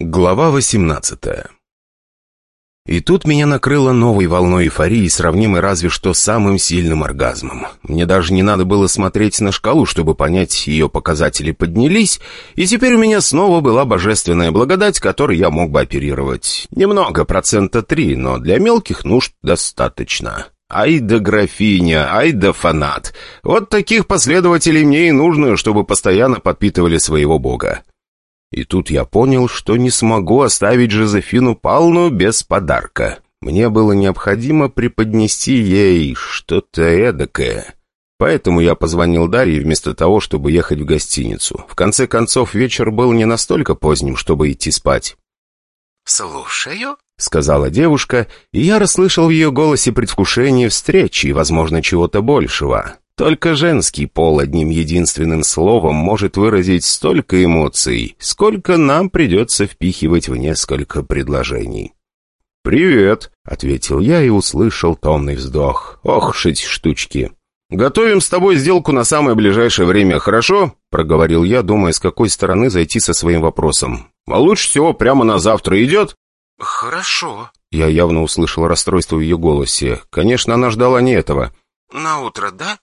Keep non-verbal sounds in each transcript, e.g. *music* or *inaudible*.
Глава 18 И тут меня накрыло новой волной эйфории, сравнимой разве что с самым сильным оргазмом. Мне даже не надо было смотреть на шкалу, чтобы понять, ее показатели поднялись, и теперь у меня снова была божественная благодать, которой я мог бы оперировать. Немного, процента три, но для мелких нужд достаточно. Ай да графиня, ай да фанат. Вот таких последователей мне и нужно, чтобы постоянно подпитывали своего бога. И тут я понял, что не смогу оставить Жозефину Павловну без подарка. Мне было необходимо преподнести ей что-то эдакое. Поэтому я позвонил Дарье вместо того, чтобы ехать в гостиницу. В конце концов, вечер был не настолько поздним, чтобы идти спать. «Слушаю», — сказала девушка, и я расслышал в ее голосе предвкушение встречи и, возможно, чего-то большего. Только женский пол одним единственным словом может выразить столько эмоций, сколько нам придется впихивать в несколько предложений. «Привет», — ответил я и услышал томный вздох. «Ох, шить штучки». «Готовим с тобой сделку на самое ближайшее время, хорошо?» — проговорил я, думая, с какой стороны зайти со своим вопросом. «А лучше всего прямо на завтра идет?» «Хорошо». Я явно услышал расстройство в ее голосе. Конечно, она ждала не этого. «На утро, да?»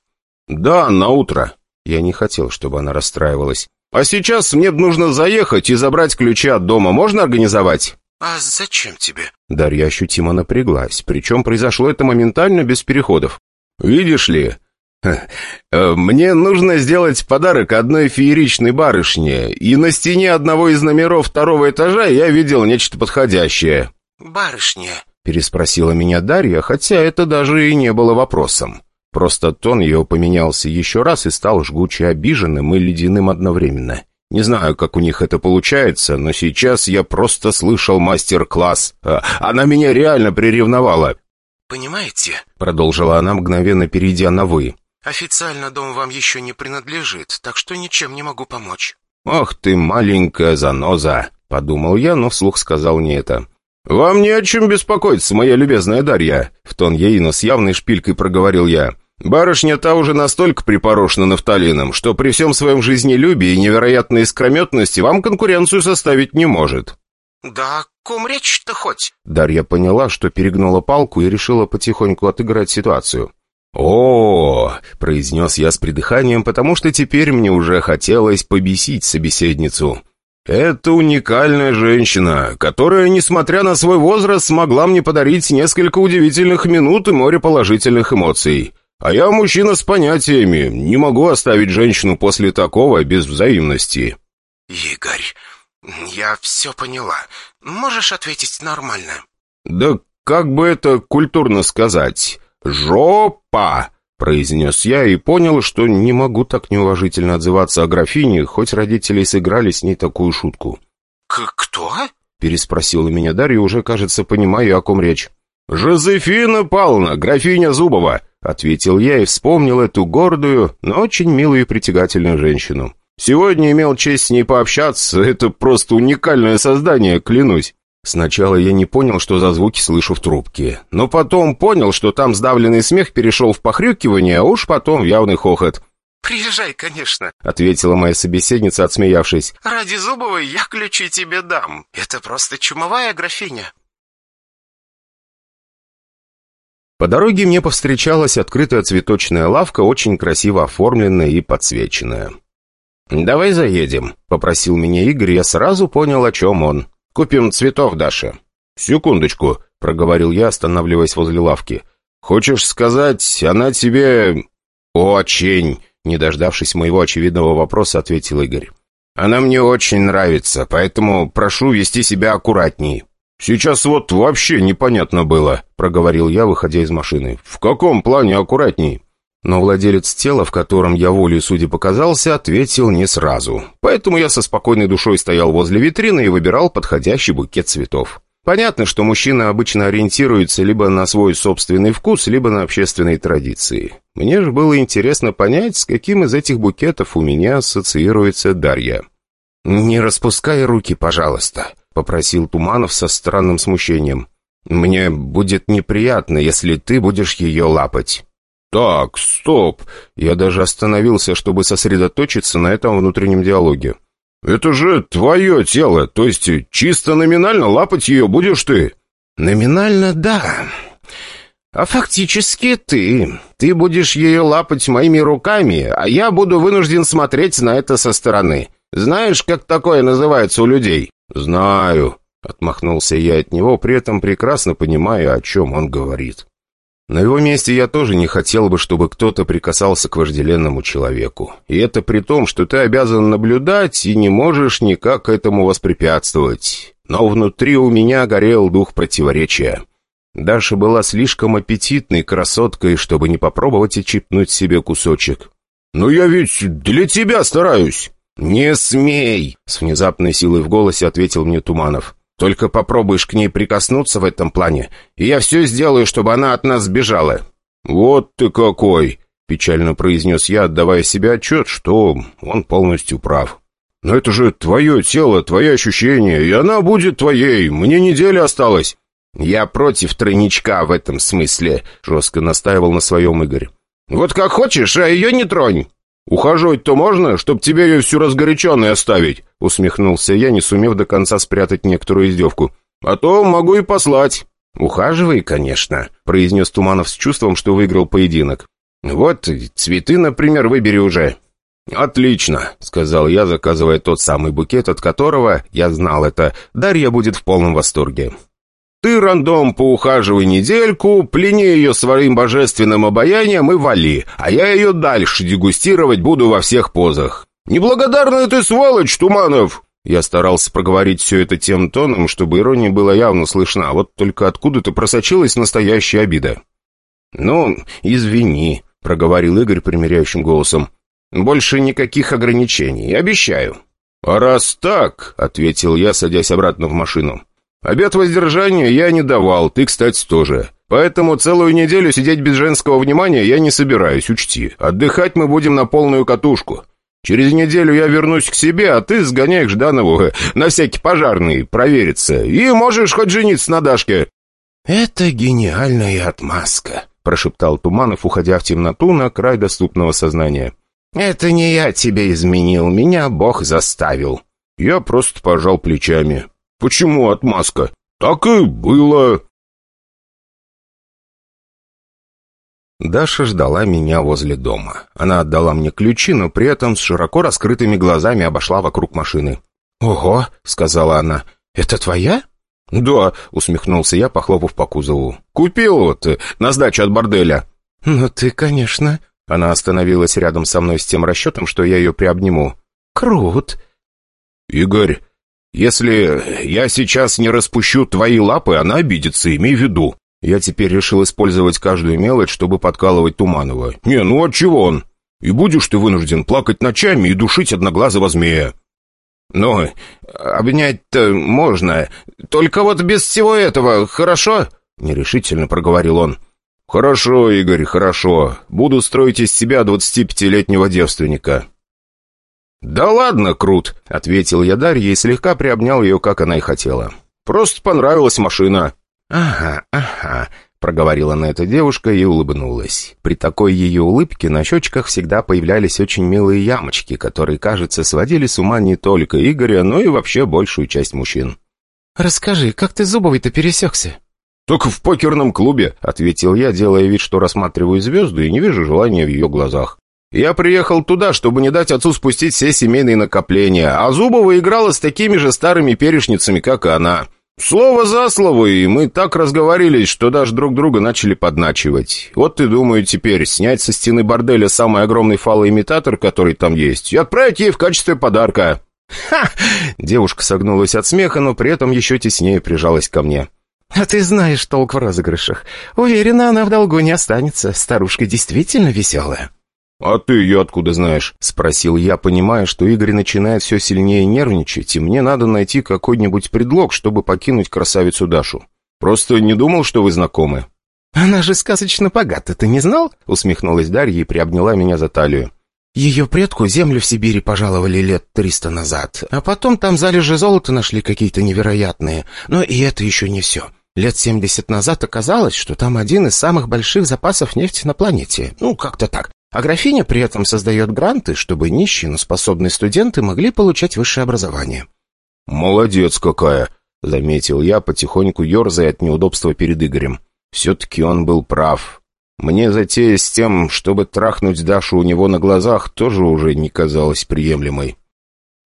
«Да, на утро». Я не хотел, чтобы она расстраивалась. «А сейчас мне нужно заехать и забрать ключи от дома. Можно организовать?» «А зачем тебе?» Дарья ощутимо напряглась, причем произошло это моментально, без переходов. «Видишь ли, *laughs* э, мне нужно сделать подарок одной фееричной барышне, и на стене одного из номеров второго этажа я видел нечто подходящее». «Барышня?» — переспросила меня Дарья, хотя это даже и не было вопросом. Просто тон ее поменялся еще раз и стал жгуче обиженным и ледяным одновременно. Не знаю, как у них это получается, но сейчас я просто слышал мастер-класс. А, она меня реально приревновала. «Понимаете?» — продолжила она, мгновенно перейдя на «вы». «Официально дом вам еще не принадлежит, так что ничем не могу помочь». «Ах ты, маленькая заноза!» — подумал я, но вслух сказал не это. «Вам не о чем беспокоиться, моя любезная Дарья!» — в тон ей, но с явной шпилькой проговорил я. Барышня та уже настолько припорошена нафталином, что при всем своем жизнелюбии и невероятной искрометности вам конкуренцию составить не может». «Да ком речь-то хоть?» Дарья поняла, что перегнула палку и решила потихоньку отыграть ситуацию. «О, -о, -о произнес я с придыханием, потому что теперь мне уже хотелось побесить собеседницу. «Это уникальная женщина, которая, несмотря на свой возраст, смогла мне подарить несколько удивительных минут и море положительных эмоций. А я мужчина с понятиями, не могу оставить женщину после такого без взаимности». «Игорь, я все поняла. Можешь ответить нормально?» «Да как бы это культурно сказать? Жопа!» произнес я и понял, что не могу так неуважительно отзываться о графине, хоть родители сыграли с ней такую шутку. К «Кто?» переспросила меня Дарья, уже, кажется, понимаю, о ком речь. «Жозефина Павловна, графиня Зубова!» Ответил я и вспомнил эту гордую, но очень милую и притягательную женщину. Сегодня имел честь с ней пообщаться, это просто уникальное создание, клянусь. Сначала я не понял, что за звуки слышу в трубке. Но потом понял, что там сдавленный смех перешел в похрюкивание, а уж потом в явный хохот. «Приезжай, конечно», — ответила моя собеседница, отсмеявшись. «Ради Зубовой я ключи тебе дам. Это просто чумовая графиня». По дороге мне повстречалась открытая цветочная лавка, очень красиво оформленная и подсвеченная. «Давай заедем», — попросил меня Игорь, я сразу понял, о чем он. «Купим цветов, Даша». «Секундочку», — проговорил я, останавливаясь возле лавки. «Хочешь сказать, она тебе...» «Очень», — не дождавшись моего очевидного вопроса, ответил Игорь. «Она мне очень нравится, поэтому прошу вести себя аккуратней». «Сейчас вот вообще непонятно было», — проговорил я, выходя из машины. «В каком плане аккуратней?» Но владелец тела, в котором я волей судя показался, ответил не сразу. Поэтому я со спокойной душой стоял возле витрины и выбирал подходящий букет цветов. Понятно, что мужчина обычно ориентируется либо на свой собственный вкус, либо на общественные традиции. Мне же было интересно понять, с каким из этих букетов у меня ассоциируется Дарья. «Не распускай руки, пожалуйста», попросил Туманов со странным смущением. «Мне будет неприятно, если ты будешь ее лапать». «Так, стоп!» Я даже остановился, чтобы сосредоточиться на этом внутреннем диалоге. «Это же твое тело, то есть чисто номинально лапать ее будешь ты?» «Номинально, да. А фактически ты. Ты будешь ее лапать моими руками, а я буду вынужден смотреть на это со стороны. Знаешь, как такое называется у людей?» «Знаю», — отмахнулся я от него, при этом прекрасно понимая, о чем он говорит. На его месте я тоже не хотел бы, чтобы кто-то прикасался к вожделенному человеку. И это при том, что ты обязан наблюдать и не можешь никак этому воспрепятствовать. Но внутри у меня горел дух противоречия. Даша была слишком аппетитной красоткой, чтобы не попробовать и чипнуть себе кусочек. «Но я ведь для тебя стараюсь!» «Не смей!» — с внезапной силой в голосе ответил мне Туманов. Только попробуешь к ней прикоснуться в этом плане, и я все сделаю, чтобы она от нас сбежала». «Вот ты какой!» — печально произнес я, отдавая себе отчет, что он полностью прав. «Но это же твое тело, твои ощущения, и она будет твоей. Мне неделя осталась». «Я против тройничка в этом смысле», — жестко настаивал на своем Игорь. «Вот как хочешь, а ее не тронь». «Ухаживать-то можно, чтоб тебе ее всю разгоряченной оставить?» — усмехнулся я, не сумев до конца спрятать некоторую издевку. «А то могу и послать». «Ухаживай, конечно», — произнес Туманов с чувством, что выиграл поединок. «Вот цветы, например, выбери уже». «Отлично», — сказал я, заказывая тот самый букет, от которого, я знал это, Дарья будет в полном восторге. Ты, рандом, поухаживай недельку, плени ее своим божественным обаянием и вали, а я ее дальше дегустировать буду во всех позах. Неблагодарная ты сволочь, Туманов!» Я старался проговорить все это тем тоном, чтобы ирония была явно слышна, вот только откуда-то просочилась настоящая обида. «Ну, извини», — проговорил Игорь примиряющим голосом. «Больше никаких ограничений, обещаю». «А раз так», — ответил я, садясь обратно в машину, Обед воздержания я не давал, ты, кстати, тоже. Поэтому целую неделю сидеть без женского внимания я не собираюсь, учти. Отдыхать мы будем на полную катушку. Через неделю я вернусь к себе, а ты сгоняй к Жданову э, на всякий пожарный, провериться. И можешь хоть жениться на Дашке». «Это гениальная отмазка», — прошептал Туманов, уходя в темноту на край доступного сознания. «Это не я тебя изменил, меня Бог заставил». Я просто пожал плечами. «Почему отмазка?» «Так и было». Даша ждала меня возле дома. Она отдала мне ключи, но при этом с широко раскрытыми глазами обошла вокруг машины. «Ого!» — сказала она. «Это твоя?» «Да», — усмехнулся я, похлопав по кузову. «Купил вот, э, на сдачу от борделя». «Ну ты, конечно...» Она остановилась рядом со мной с тем расчетом, что я ее приобниму. «Крут!» «Игорь, «Если я сейчас не распущу твои лапы, она обидится, имей в виду. Я теперь решил использовать каждую мелочь, чтобы подкалывать Туманова. Не, ну от чего он? И будешь ты вынужден плакать ночами и душить одноглазого змея». «Ну, обнять-то можно, только вот без всего этого, хорошо?» — нерешительно проговорил он. «Хорошо, Игорь, хорошо. Буду строить из себя двадцатипятилетнего девственника». «Да ладно, Крут!» — ответил я Дарье и слегка приобнял ее, как она и хотела. «Просто понравилась машина». «Ага, ага», — проговорила на это девушка и улыбнулась. При такой ее улыбке на щечках всегда появлялись очень милые ямочки, которые, кажется, сводили с ума не только Игоря, но и вообще большую часть мужчин. «Расскажи, как ты Зубовой-то пересекся?» «Только в покерном клубе», — ответил я, делая вид, что рассматриваю звезду и не вижу желания в ее глазах. Я приехал туда, чтобы не дать отцу спустить все семейные накопления, а Зубова играла с такими же старыми перешницами, как и она. Слово за слово, и мы так разговорились, что даже друг друга начали подначивать. Вот ты, думаю, теперь снять со стены борделя самый огромный фалоимитатор, который там есть, и отправить ей в качестве подарка. «Ха!» Девушка согнулась от смеха, но при этом еще теснее прижалась ко мне. «А ты знаешь толк в розыгрышах. Уверена, она в долгу не останется. Старушка действительно веселая». «А ты ее откуда знаешь?» — спросил я, понимая, что Игорь начинает все сильнее нервничать, и мне надо найти какой-нибудь предлог, чтобы покинуть красавицу Дашу. Просто не думал, что вы знакомы». «Она же сказочно богата, ты не знал?» — усмехнулась Дарья и приобняла меня за талию. Ее предку землю в Сибири пожаловали лет триста назад, а потом там залежи золота нашли какие-то невероятные. Но и это еще не все. Лет семьдесят назад оказалось, что там один из самых больших запасов нефти на планете. Ну, как-то так. А графиня при этом создает гранты, чтобы нищие, но способные студенты могли получать высшее образование». «Молодец какая!» — заметил я, потихоньку ерзая от неудобства перед Игорем. «Все-таки он был прав. Мне затея с тем, чтобы трахнуть Дашу у него на глазах, тоже уже не казалась приемлемой.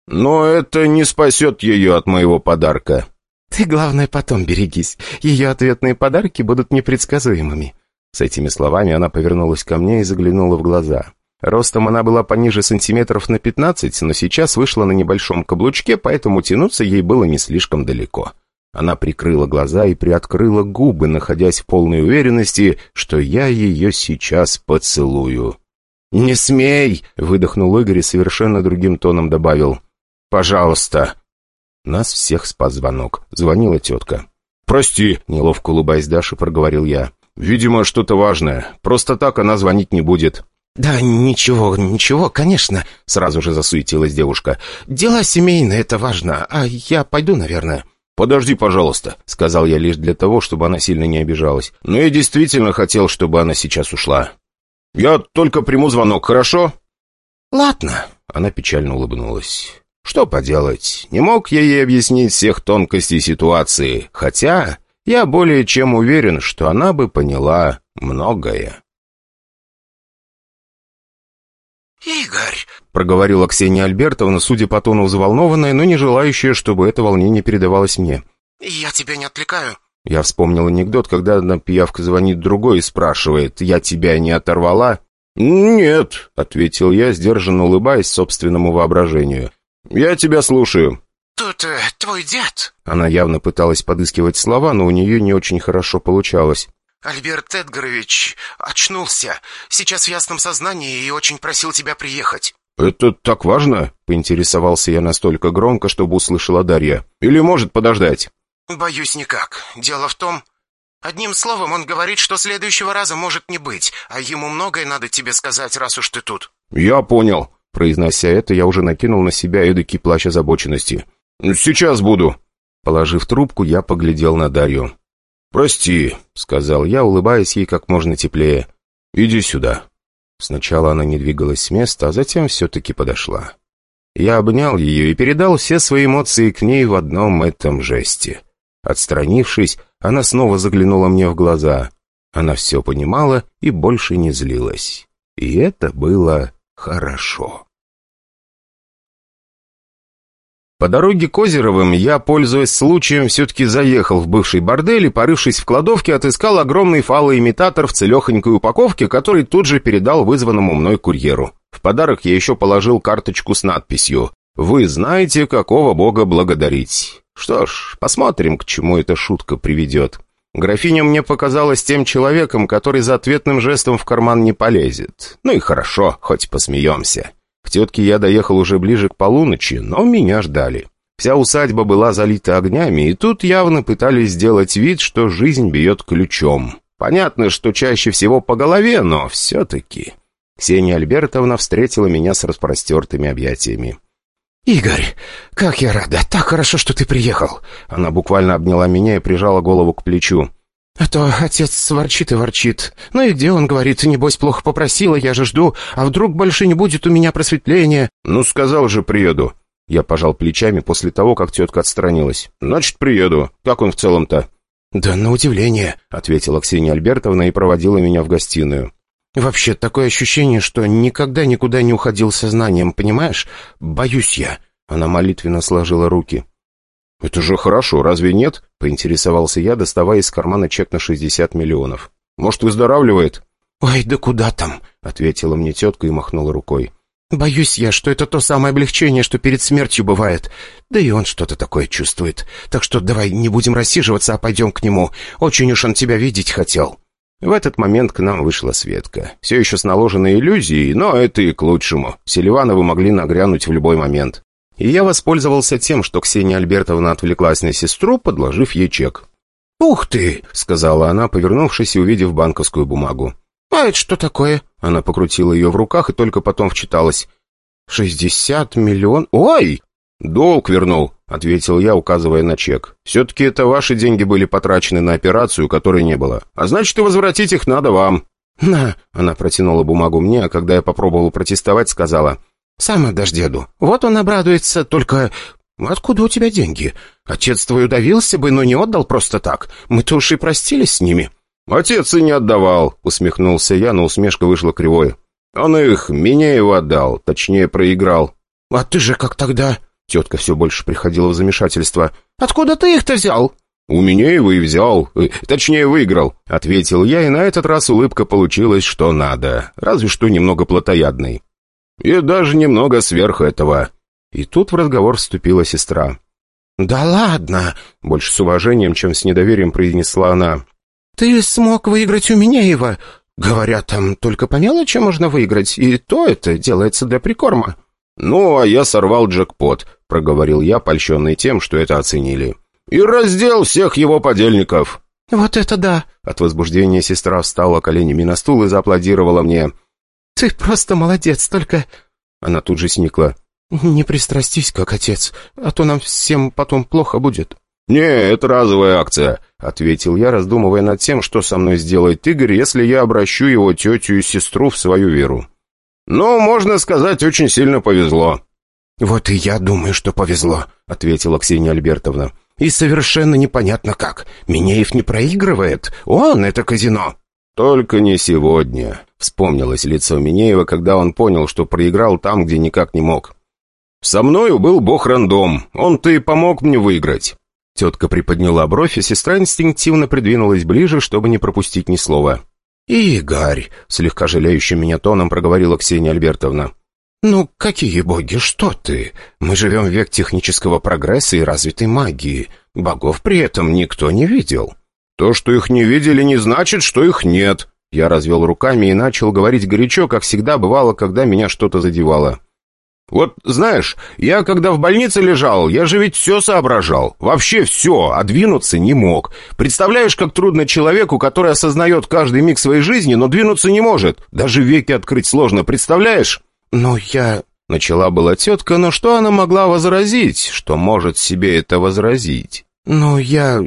Но это не спасет ее от моего подарка». «Ты, главное, потом берегись. Ее ответные подарки будут непредсказуемыми». С этими словами она повернулась ко мне и заглянула в глаза. Ростом она была пониже сантиметров на пятнадцать, но сейчас вышла на небольшом каблучке, поэтому тянуться ей было не слишком далеко. Она прикрыла глаза и приоткрыла губы, находясь в полной уверенности, что я ее сейчас поцелую. «Не смей!» — выдохнул Игорь и совершенно другим тоном добавил. «Пожалуйста!» Нас всех спас звонок. Звонила тетка. «Прости!» — неловко улыбаясь Даше, проговорил я. «Видимо, что-то важное. Просто так она звонить не будет». «Да ничего, ничего, конечно», — сразу же засуетилась девушка. «Дела семейные, это важно, а я пойду, наверное». «Подожди, пожалуйста», — сказал я лишь для того, чтобы она сильно не обижалась. «Но я действительно хотел, чтобы она сейчас ушла. Я только приму звонок, хорошо?» «Ладно», — она печально улыбнулась. «Что поделать, не мог я ей объяснить всех тонкостей ситуации, хотя я более чем уверен, что она бы поняла многое». «Игорь!» — проговорила Ксения Альбертовна, судя по тону взволнованная, но не желающая, чтобы это волнение передавалось мне. «Я тебя не отвлекаю?» Я вспомнил анекдот, когда одна пиявка звонит другой и спрашивает, «Я тебя не оторвала?» «Нет», — ответил я, сдержанно улыбаясь собственному воображению. «Я тебя слушаю». «Тут э, твой дед...» Она явно пыталась подыскивать слова, но у нее не очень хорошо получалось. «Альберт Эдгарович очнулся. Сейчас в ясном сознании и очень просил тебя приехать». «Это так важно?» — поинтересовался я настолько громко, чтобы услышала Дарья. «Или может подождать?» «Боюсь, никак. Дело в том...» «Одним словом, он говорит, что следующего раза может не быть, а ему многое надо тебе сказать, раз уж ты тут». «Я понял». Произнося это, я уже накинул на себя эдакий плащ озабоченности. «Сейчас буду». Положив трубку, я поглядел на Дарью. «Прости», — сказал я, улыбаясь ей как можно теплее. «Иди сюда». Сначала она не двигалась с места, а затем все-таки подошла. Я обнял ее и передал все свои эмоции к ней в одном этом жесте. Отстранившись, она снова заглянула мне в глаза. Она все понимала и больше не злилась. И это было хорошо. По дороге к Озеровым я, пользуясь случаем, все-таки заехал в бывший бордель и, порывшись в кладовке, отыскал огромный фалоимитатор в целехонькой упаковке, который тут же передал вызванному мной курьеру. В подарок я еще положил карточку с надписью «Вы знаете, какого бога благодарить». Что ж, посмотрим, к чему эта шутка приведет. Графиня мне показалась тем человеком, который за ответным жестом в карман не полезет. Ну и хорошо, хоть посмеемся. К тетке я доехал уже ближе к полуночи, но меня ждали. Вся усадьба была залита огнями, и тут явно пытались сделать вид, что жизнь бьет ключом. Понятно, что чаще всего по голове, но все-таки... Ксения Альбертовна встретила меня с распростертыми объятиями. «Игорь, как я рада! Так хорошо, что ты приехал!» Она буквально обняла меня и прижала голову к плечу. «А то отец ворчит и ворчит. Ну и где он, говорит, небось, плохо попросила, я же жду, а вдруг больше не будет у меня просветления?» «Ну, сказал же, приеду». Я пожал плечами после того, как тетка отстранилась. «Значит, приеду. Как он в целом-то?» «Да на удивление», — ответила Ксения Альбертовна и проводила меня в гостиную. «Вообще, такое ощущение, что никогда никуда не уходил сознанием, понимаешь? Боюсь я». Она молитвенно сложила руки. «Это же хорошо, разве нет?» — поинтересовался я, доставая из кармана чек на 60 миллионов. «Может, выздоравливает?» «Ой, да куда там?» — ответила мне тетка и махнула рукой. «Боюсь я, что это то самое облегчение, что перед смертью бывает. Да и он что-то такое чувствует. Так что давай не будем рассиживаться, а пойдем к нему. Очень уж он тебя видеть хотел». В этот момент к нам вышла Светка. Все еще с наложенной иллюзией, но это и к лучшему. Селивановы могли нагрянуть в любой момент. И я воспользовался тем, что Ксения Альбертовна отвлеклась на сестру, подложив ей чек. «Ух ты!» — сказала она, повернувшись и увидев банковскую бумагу. «А это что такое?» Она покрутила ее в руках и только потом вчиталась. «Шестьдесят миллион... Ой!» «Долг вернул», — ответил я, указывая на чек. «Все-таки это ваши деньги были потрачены на операцию, которой не было. А значит, и возвратить их надо вам». «На!» — она протянула бумагу мне, а когда я попробовал протестовать, сказала. «Сам отдашь деду. Вот он обрадуется, только... Откуда у тебя деньги? Отец твой удавился бы, но не отдал просто так. Мы-то уж и простились с ними». «Отец и не отдавал», — усмехнулся я, но усмешка вышла кривой. «Он их его отдал, точнее, проиграл». «А ты же как тогда?» Тетка все больше приходила в замешательство. «Откуда ты их-то взял?» «У меня его и взял, э, точнее выиграл», — ответил я, и на этот раз улыбка получилась что надо, разве что немного плотоядной. «И даже немного сверх этого». И тут в разговор вступила сестра. «Да ладно!» — больше с уважением, чем с недоверием произнесла она. «Ты смог выиграть у меня его. Говорят, там только по мелочи можно выиграть, и то это делается для прикорма». «Ну, а я сорвал джекпот», — проговорил я, польщенный тем, что это оценили и раздел всех его подельников». «Вот это да!» От возбуждения сестра встала коленями на стул и зааплодировала мне. «Ты просто молодец, только...» Она тут же сникла. «Не пристрастись, как отец, а то нам всем потом плохо будет». «Не, это разовая акция», — ответил я, раздумывая над тем, что со мной сделает Игорь, если я обращу его тетю и сестру в свою веру. «Ну, можно сказать, очень сильно повезло». «Вот и я думаю, что повезло», — ответила Ксения Альбертовна. И совершенно непонятно как. Минеев не проигрывает. Он — это казино». «Только не сегодня», — вспомнилось лицо Минеева, когда он понял, что проиграл там, где никак не мог. «Со мною был бог-рандом. Он-то и помог мне выиграть». Тетка приподняла бровь, и сестра инстинктивно придвинулась ближе, чтобы не пропустить ни слова. «Игорь», — слегка жалеющим меня тоном проговорила Ксения Альбертовна, «Ну, какие боги, что ты? Мы живем в век технического прогресса и развитой магии. Богов при этом никто не видел». «То, что их не видели, не значит, что их нет». Я развел руками и начал говорить горячо, как всегда бывало, когда меня что-то задевало. «Вот, знаешь, я когда в больнице лежал, я же ведь все соображал. Вообще все, а двинуться не мог. Представляешь, как трудно человеку, который осознает каждый миг своей жизни, но двинуться не может. Даже веки открыть сложно, представляешь?» «Ну, я...» — начала была тетка, но что она могла возразить? Что может себе это возразить? «Ну, я...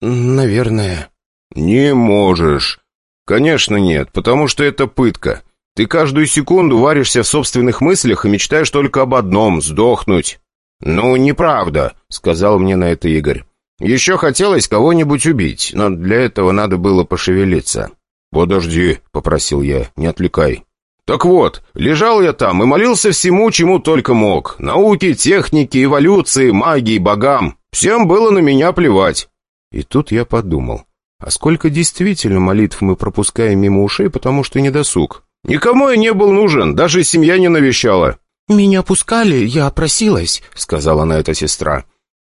наверное...» «Не можешь. Конечно нет, потому что это пытка. Ты каждую секунду варишься в собственных мыслях и мечтаешь только об одном — сдохнуть». «Ну, неправда», — сказал мне на это Игорь. «Еще хотелось кого-нибудь убить, но для этого надо было пошевелиться». «Подожди», — попросил я, — «не отвлекай». Так вот, лежал я там и молился всему, чему только мог. Науке, технике, эволюции, магии, богам. Всем было на меня плевать. И тут я подумал, а сколько действительно молитв мы пропускаем мимо ушей, потому что не досуг? Никому я не был нужен, даже семья не навещала. «Меня пускали, я просилась», — сказала на это сестра.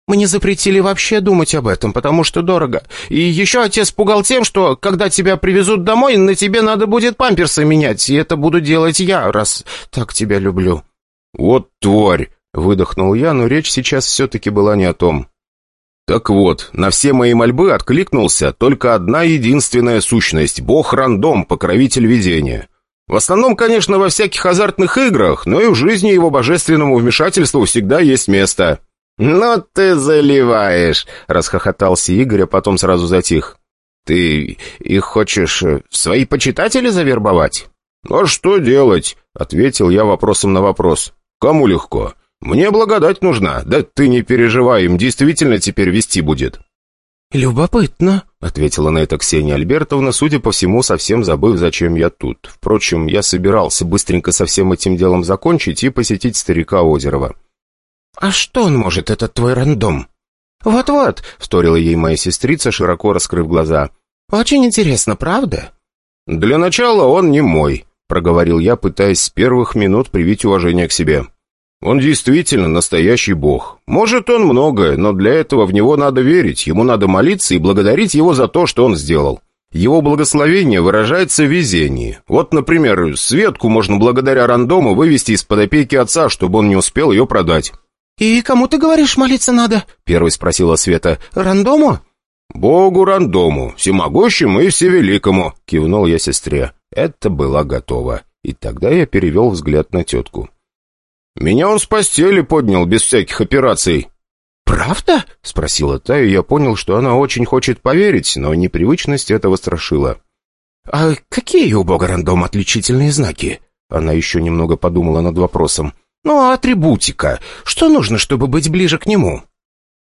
Мне запретили вообще думать об этом, потому что дорого. И еще отец пугал тем, что когда тебя привезут домой, на тебе надо будет памперсы менять, и это буду делать я, раз так тебя люблю». «Вот тварь!» — выдохнул я, но речь сейчас все-таки была не о том. «Так вот, на все мои мольбы откликнулся только одна единственная сущность — бог-рандом, покровитель видения». В основном, конечно, во всяких азартных играх, но и в жизни его божественному вмешательству всегда есть место. «Ну ты заливаешь!» — расхохотался Игорь, а потом сразу затих. «Ты их хочешь в свои почитатели завербовать?» «А что делать?» — ответил я вопросом на вопрос. «Кому легко? Мне благодать нужна. Да ты не переживай, им действительно теперь вести будет». «Любопытно», — ответила на это Ксения Альбертовна, судя по всему, совсем забыв, зачем я тут. Впрочем, я собирался быстренько со всем этим делом закончить и посетить старика Озерова. «А что он может, этот твой рандом?» «Вот-вот», — вторила ей моя сестрица, широко раскрыв глаза. «Очень интересно, правда?» «Для начала он не мой», — проговорил я, пытаясь с первых минут привить уважение к себе. «Он действительно настоящий бог. Может, он многое, но для этого в него надо верить, ему надо молиться и благодарить его за то, что он сделал. Его благословение выражается в везении. Вот, например, Светку можно благодаря рандому вывести из-под опеки отца, чтобы он не успел ее продать». «И кому ты говоришь молиться надо?» — первой спросила Света. «Рандому?» «Богу рандому, всемогущему и всевеликому», — кивнул я сестре. Это было готово. И тогда я перевел взгляд на тетку. «Меня он с постели поднял без всяких операций». «Правда?» — спросила та, и я понял, что она очень хочет поверить, но непривычность этого страшила. «А какие у бога рандом отличительные знаки?» Она еще немного подумала над вопросом. «Ну, а атрибутика? Что нужно, чтобы быть ближе к нему?»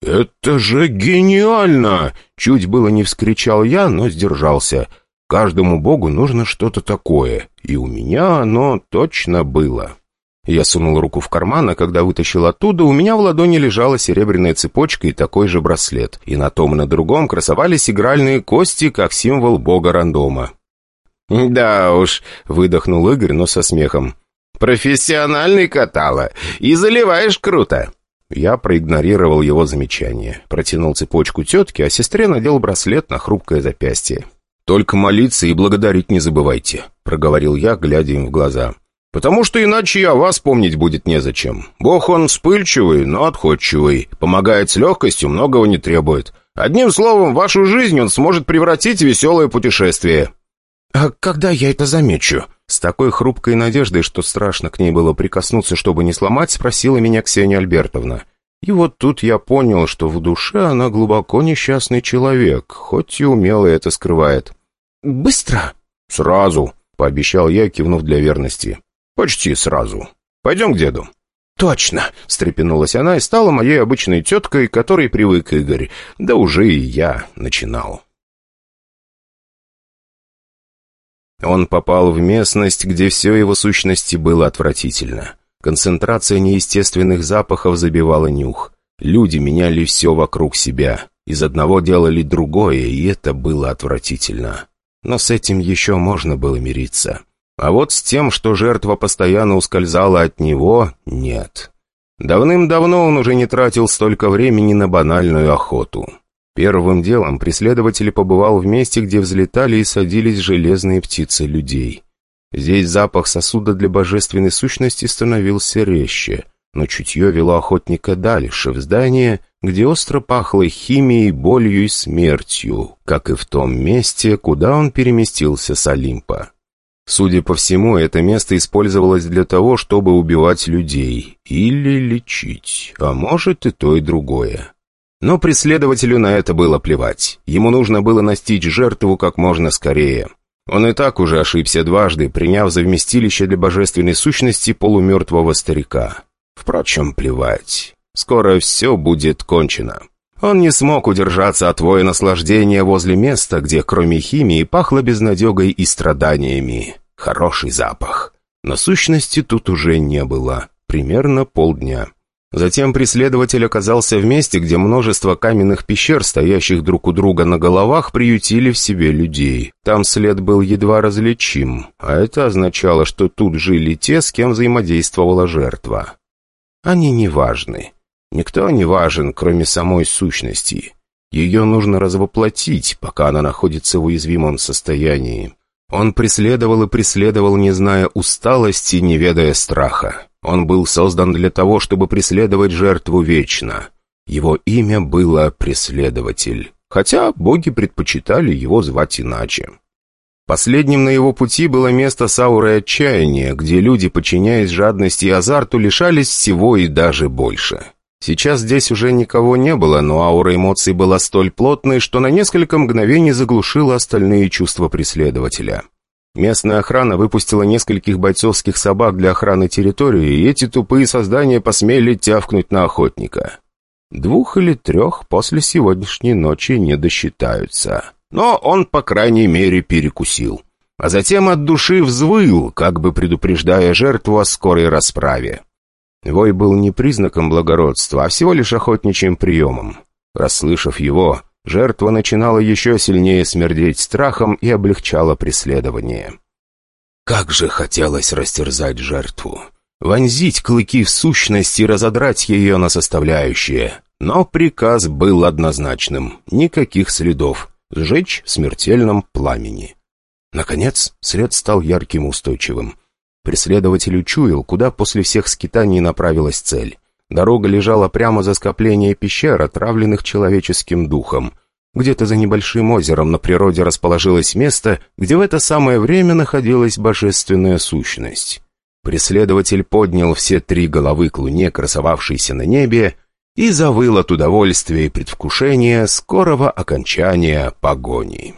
«Это же гениально!» Чуть было не вскричал я, но сдержался. «Каждому богу нужно что-то такое, и у меня оно точно было». Я сунул руку в карман, а когда вытащил оттуда, у меня в ладони лежала серебряная цепочка и такой же браслет. И на том и на другом красовались игральные кости, как символ бога рандома. «Да уж», — выдохнул Игорь, но со смехом. «Профессиональный катала. И заливаешь круто». Я проигнорировал его замечание. Протянул цепочку тетке, а сестре надел браслет на хрупкое запястье. «Только молиться и благодарить не забывайте», — проговорил я, глядя им в глаза. «Потому что иначе и о вас помнить будет незачем. Бог он вспыльчивый, но отходчивый. Помогает с легкостью, многого не требует. Одним словом, вашу жизнь он сможет превратить в веселое путешествие». «А когда я это замечу?» С такой хрупкой надеждой, что страшно к ней было прикоснуться, чтобы не сломать, спросила меня Ксения Альбертовна. И вот тут я понял, что в душе она глубоко несчастный человек, хоть и умело это скрывает. «Быстро?» «Сразу», — пообещал я, кивнув для верности. «Почти сразу. Пойдем к деду». «Точно!» — встрепенулась она и стала моей обычной теткой, которой привык Игорь. Да уже и я начинал. Он попал в местность, где все его сущности было отвратительно. Концентрация неестественных запахов забивала нюх. Люди меняли все вокруг себя. Из одного делали другое, и это было отвратительно. Но с этим еще можно было мириться. А вот с тем, что жертва постоянно ускользала от него, нет. Давным-давно он уже не тратил столько времени на банальную охоту. Первым делом преследователь побывал в месте, где взлетали и садились железные птицы людей. Здесь запах сосуда для божественной сущности становился резче, но чутье вело охотника дальше, в здание, где остро пахло химией, болью и смертью, как и в том месте, куда он переместился с Олимпа. Судя по всему, это место использовалось для того, чтобы убивать людей или лечить, а может и то, и другое. Но преследователю на это было плевать. Ему нужно было настичь жертву как можно скорее. Он и так уже ошибся дважды, приняв за вместилище для божественной сущности полумертвого старика. Впрочем, плевать. Скоро все будет кончено. Он не смог удержаться от воя наслаждения возле места, где кроме химии пахло безнадегой и страданиями. Хороший запах. Но сущности тут уже не было. Примерно полдня. Затем преследователь оказался в месте, где множество каменных пещер, стоящих друг у друга на головах, приютили в себе людей. Там след был едва различим, а это означало, что тут жили те, с кем взаимодействовала жертва. Они не важны. Никто не важен, кроме самой сущности. Ее нужно развоплотить, пока она находится в уязвимом состоянии. Он преследовал и преследовал, не зная усталости, не ведая страха. Он был создан для того, чтобы преследовать жертву вечно. Его имя было Преследователь, хотя боги предпочитали его звать иначе. Последним на его пути было место Сауры Отчаяния, где люди, подчиняясь жадности и азарту, лишались всего и даже больше. Сейчас здесь уже никого не было, но аура эмоций была столь плотной, что на несколько мгновений заглушила остальные чувства преследователя. Местная охрана выпустила нескольких бойцовских собак для охраны территории, и эти тупые создания посмели тявкнуть на охотника. Двух или трех после сегодняшней ночи не досчитаются. Но он, по крайней мере, перекусил. А затем от души взвыл, как бы предупреждая жертву о скорой расправе. Вой был не признаком благородства, а всего лишь охотничьим приемом. Расслышав его, Жертва начинала еще сильнее смердеть страхом и облегчала преследование. Как же хотелось растерзать жертву. Вонзить клыки в сущность и разодрать ее на составляющие. Но приказ был однозначным. Никаких следов. Сжечь в смертельном пламени. Наконец, след стал ярким устойчивым. Преследователь учуял, куда после всех скитаний направилась цель. Дорога лежала прямо за скопление пещер, отравленных человеческим духом. Где-то за небольшим озером на природе расположилось место, где в это самое время находилась божественная сущность. Преследователь поднял все три головы к луне, красовавшейся на небе, и завыл от удовольствия и предвкушения скорого окончания погони.